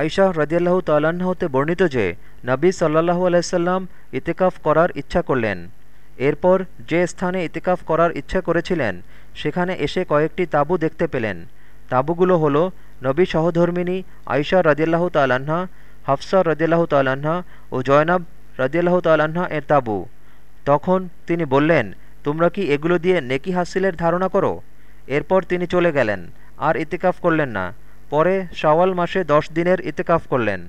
আইশাহ রদিয়াল্লাহ তাল্লাহ্ন হতে বর্ণিত যে, নবী সাল্লাহু আলাইসাল্লাম ইতিকাফ করার ইচ্ছা করলেন। এরপর যে স্থানে ইতিকাফ করার ইচ্ছা করেছিলেন, সেখানে এসে কয়েকটি তাঁবু দেখতে পেলেন। তাঁবুগুলো হল, নবী সহধর্মিনী আইশা রদিয়াল্লাহ তাল্লাহা হাফসা রদিয়াল্লাহ তাল্লাহা ও জয়নাব রদিয়াল্লাহ তাল্লাহা এর তাঁবু। তখন তিনি বললেন, তোমরা কি এগুলো দিয়ে নেকি হাসিলের ধারণা করো? এরপর তিনি চলে গেলেন, আর ইতিকাফ করলেন না। পরে শাওয়াল মাসে দশ দিনের ইতেকাফ করলেন।